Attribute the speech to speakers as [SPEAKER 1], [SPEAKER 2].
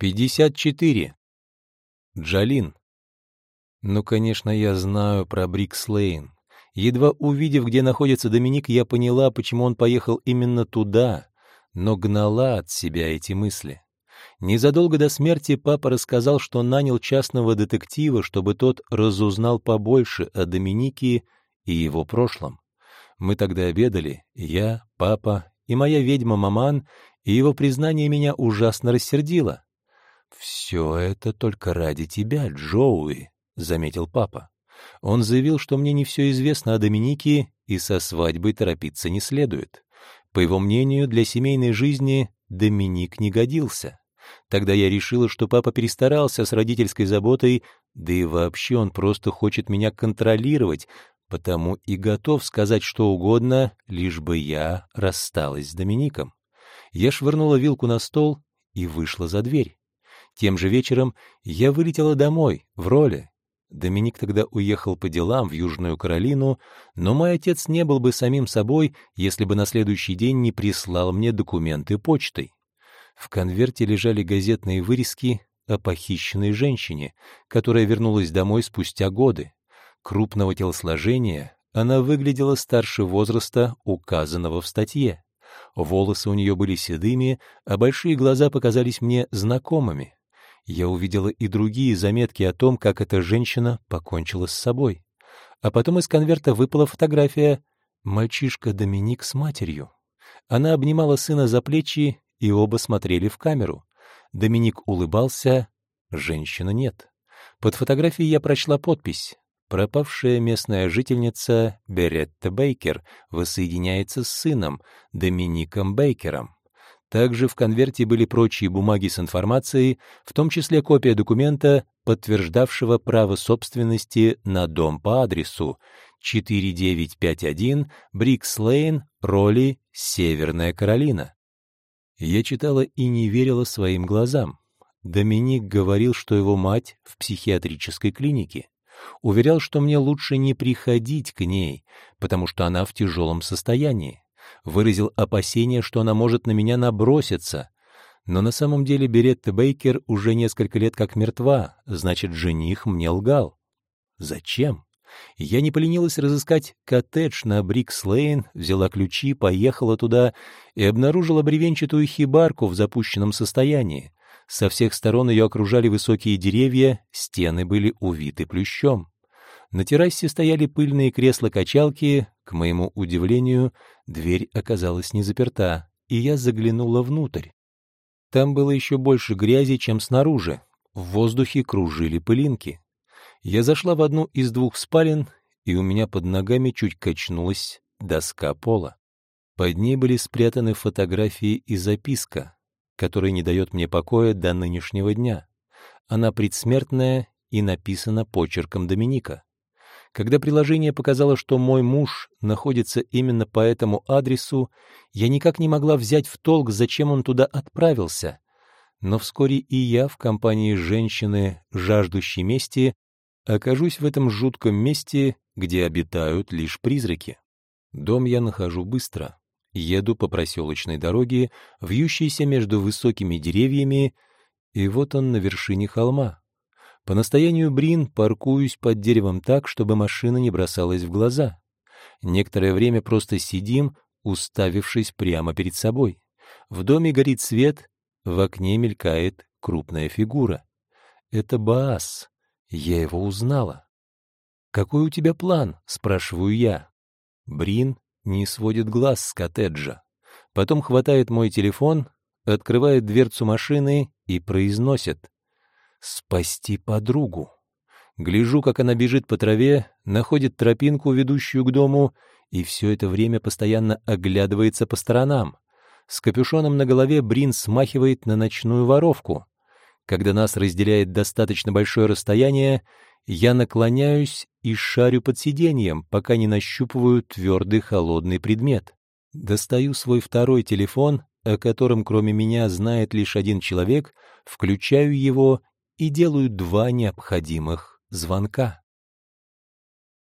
[SPEAKER 1] Пятьдесят четыре. Джалин. Ну, конечно, я знаю про Брикслейн. Едва увидев, где находится Доминик, я поняла, почему он поехал именно туда, но гнала от себя эти мысли. Незадолго до смерти папа рассказал, что нанял частного детектива, чтобы тот разузнал побольше о Доминике и его прошлом. Мы тогда обедали, я, папа и моя ведьма Маман, и его признание меня ужасно рассердило. «Все это только ради тебя, Джоуи», — заметил папа. Он заявил, что мне не все известно о Доминике, и со свадьбой торопиться не следует. По его мнению, для семейной жизни Доминик не годился. Тогда я решила, что папа перестарался с родительской заботой, да и вообще он просто хочет меня контролировать, потому и готов сказать что угодно, лишь бы я рассталась с Домиником. Я швырнула вилку на стол и вышла за дверь. Тем же вечером я вылетела домой, в роли. Доминик тогда уехал по делам в Южную Каролину, но мой отец не был бы самим собой, если бы на следующий день не прислал мне документы почтой. В конверте лежали газетные вырезки о похищенной женщине, которая вернулась домой спустя годы. Крупного телосложения она выглядела старше возраста, указанного в статье. Волосы у нее были седыми, а большие глаза показались мне знакомыми. Я увидела и другие заметки о том, как эта женщина покончила с собой. А потом из конверта выпала фотография мальчишка Доминик с матерью. Она обнимала сына за плечи и оба смотрели в камеру. Доминик улыбался, женщина нет. Под фотографией я прочла подпись. Пропавшая местная жительница Беретта Бейкер воссоединяется с сыном Домиником Бейкером. Также в конверте были прочие бумаги с информацией, в том числе копия документа, подтверждавшего право собственности на дом по адресу 4951 Брикс-Лейн, Роли, Северная Каролина. Я читала и не верила своим глазам. Доминик говорил, что его мать в психиатрической клинике. Уверял, что мне лучше не приходить к ней, потому что она в тяжелом состоянии. Выразил опасение, что она может на меня наброситься. Но на самом деле Беретта Бейкер уже несколько лет как мертва, значит, жених мне лгал. Зачем? Я не поленилась разыскать коттедж на Брикс-Лейн, взяла ключи, поехала туда и обнаружила бревенчатую хибарку в запущенном состоянии. Со всех сторон ее окружали высокие деревья, стены были увиты плющом. На террасе стояли пыльные кресла-качалки. К моему удивлению, дверь оказалась не заперта, и я заглянула внутрь. Там было еще больше грязи, чем снаружи. В воздухе кружили пылинки. Я зашла в одну из двух спален, и у меня под ногами чуть качнулась доска пола. Под ней были спрятаны фотографии и записка, которая не дает мне покоя до нынешнего дня. Она предсмертная и написана почерком Доминика. Когда приложение показало, что мой муж находится именно по этому адресу, я никак не могла взять в толк, зачем он туда отправился. Но вскоре и я в компании женщины, жаждущей мести, окажусь в этом жутком месте, где обитают лишь призраки. Дом я нахожу быстро. Еду по проселочной дороге, вьющейся между высокими деревьями, и вот он на вершине холма. По настоянию Брин паркуюсь под деревом так, чтобы машина не бросалась в глаза. Некоторое время просто сидим, уставившись прямо перед собой. В доме горит свет, в окне мелькает крупная фигура. Это Баас. Я его узнала. «Какой у тебя план?» — спрашиваю я. Брин не сводит глаз с коттеджа. Потом хватает мой телефон, открывает дверцу машины и произносит «Спасти подругу». Гляжу, как она бежит по траве, находит тропинку, ведущую к дому, и все это время постоянно оглядывается по сторонам. С капюшоном на голове Брин смахивает на ночную воровку. Когда нас разделяет достаточно большое расстояние, я наклоняюсь и шарю под сиденьем, пока не нащупываю твердый холодный предмет. Достаю свой второй телефон, о котором кроме меня знает лишь один человек, включаю его и делаю два необходимых звонка.